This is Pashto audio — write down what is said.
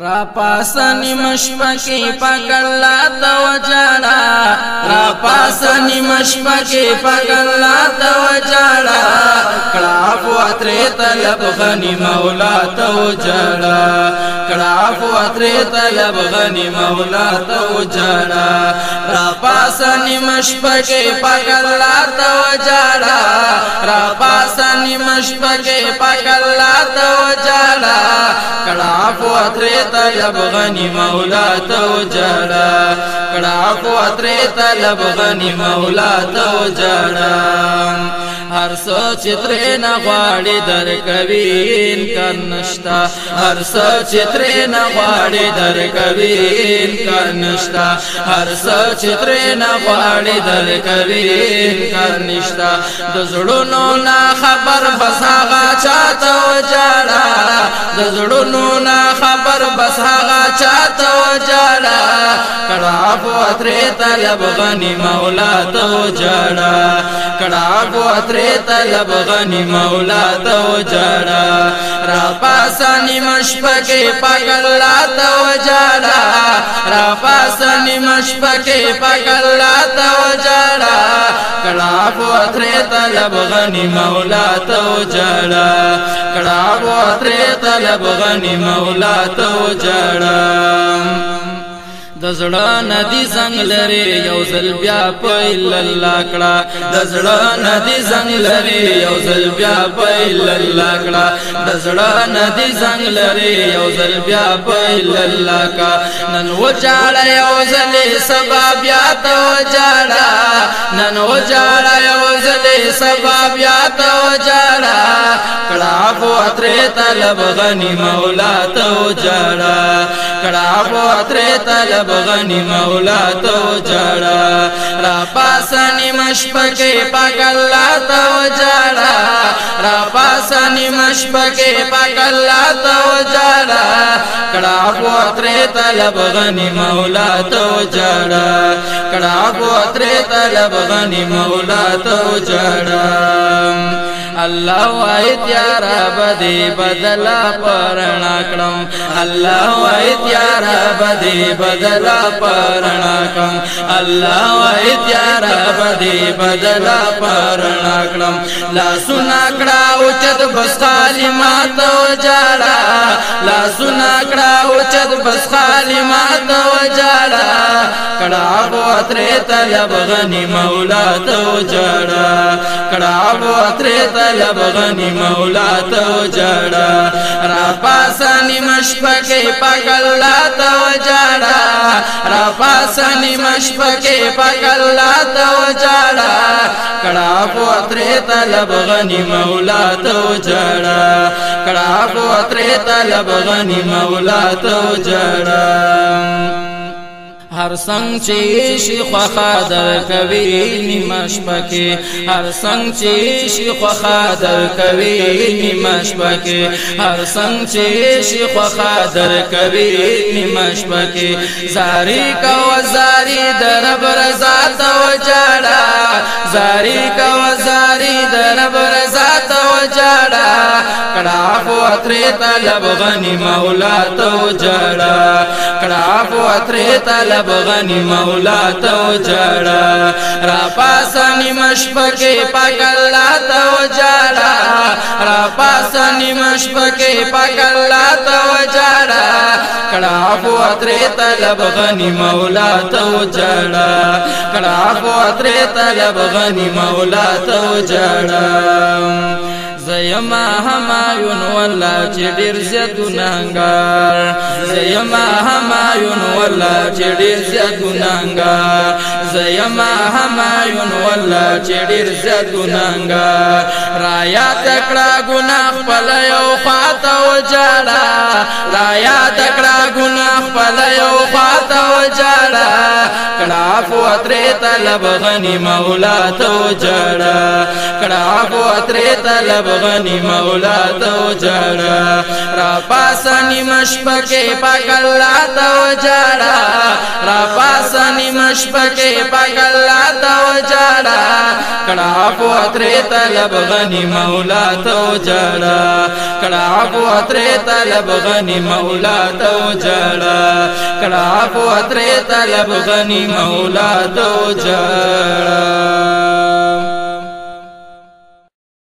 را پاسنی مشپکی پکڑلا تا وجاڑا را پاسنی مشپکی پکڑلا تا وجاڑا کڑاف واتری طلب غنی مولا تا وجاڑا کڑاف واتری طلب غنی مولا تا وجاڑا پاسنی مشپگی پکلار تا وجاڑا را پاسنی مشپگی پکلار تا وجاڑا کڑا کو اترے طلب غنی مولا تا وجاڑا کڑا کو اترے طلب غنی مولا تا وجاڑا هر څه چې ترې نه غواړي درکوي انکار نشتا هر څه چې ترې نه غواړي درکوي انکار نشتا هر څه چې ترې نه غواړي درکوي انکار نشتا د زړونو نه خبر بساغه چاته وجاړه د زړونو نه جاړه کړه ابو ترې طلب غني مولا ته جاړه کړه ابو ترې طلب غني مولا ته جاړه را پاسانی مشفقه پګلا ته جاړه را پاسانی مشفقه پګلا ته جاړه کڑا بو اترے طلب غنی مولا تو جڑا کڑا بو اترے طلب غنی مولا تو جڑا د زړه ندی زنګ لري یو زل بیا په الله کړه د زړه ندی زنګ لري یو زل بیا په الله کړه د زړه ندی زنګ لري یو زل بیا په الله کا نن و جاړه یو زل سبا بیا ته جاړه نن و جاړه یو زل سبا بیا ته جاړه کړه کړه اترے طلب غنی مولا تو جڑا کړه اترے طلب غنی مولا تو جڑا را پاسانی مشپکے پاک الله ته جړا را پاسانی مشپکے پاک الله ته جړا کړه په طلب غنی مولا تو جڑا کړه اترے طلب غنی مولا تو جڑا الله وای تیارا بدی بدلا پرنا کړم الله وای تیارا بدی بدلا پرنا کړم الله وای تیارا بدی بدلا پرنا کړم لا سنا کړه او چت بس خالی ما تو جاړه لا سنا کړه اوچت بس خالی مات وجاڑا کڑا بو اترے طلب غنی مولا تو جڑا کڑا بو اترے طلب غنی مولا تو جڑا را پاسانی مشپکی پاک اللہ تو جڑا را پاسانی مشپکی پاک اللہ تو جڑا کڑا بو اترے طلب غنی مولا تو جڑا کڑا بو اترے طلب غنی مولا ورته جړم هر څنګه چې شي خوخه در کوي نیمش پکې هر څنګه چې شي خوخه در کوي نیمش پکې هر څنګه چې شي خوخه در کوي نیمش پکې زاری کا زاری در برزا تو جړه زاری کا زاری در برزا جړا کړه فو اترې طلب غني مولا تو جړا کړه فو اترې طلب غني مولا تو جړا را پاسني مشفقه پاک الله تو جړا را پاسني مشفقه پاک الله تو جړا کړه فو اترې طلب غني مولا تو جړا کړه فو اترې طلب غني مولا تو جړا زیما همایون والله چې ډیر زیات ګناګار زیما همایون والله چې ډیر زیات ګناګار زیما همایون والله چې ډیر زیات ګناګار را یا تکړه ګناخ په یو خاطه وجاړه را یا تکړه ګناخ په یو کڑافو اترے طلب غنی مولا تو جڑا کڑافو اترے طلب غنی مولا تو جڑا را پاسانی مشپکے پاک اللہ تو جڑا را پاسانی مشپکے پاک اللہ تو جڑا کڑافو اترے طلب غنی مولا تو جڑا کڑافو اترے طلب غنی مولا تو جڑا کړه په اترې طلب غنی مولا دو جړ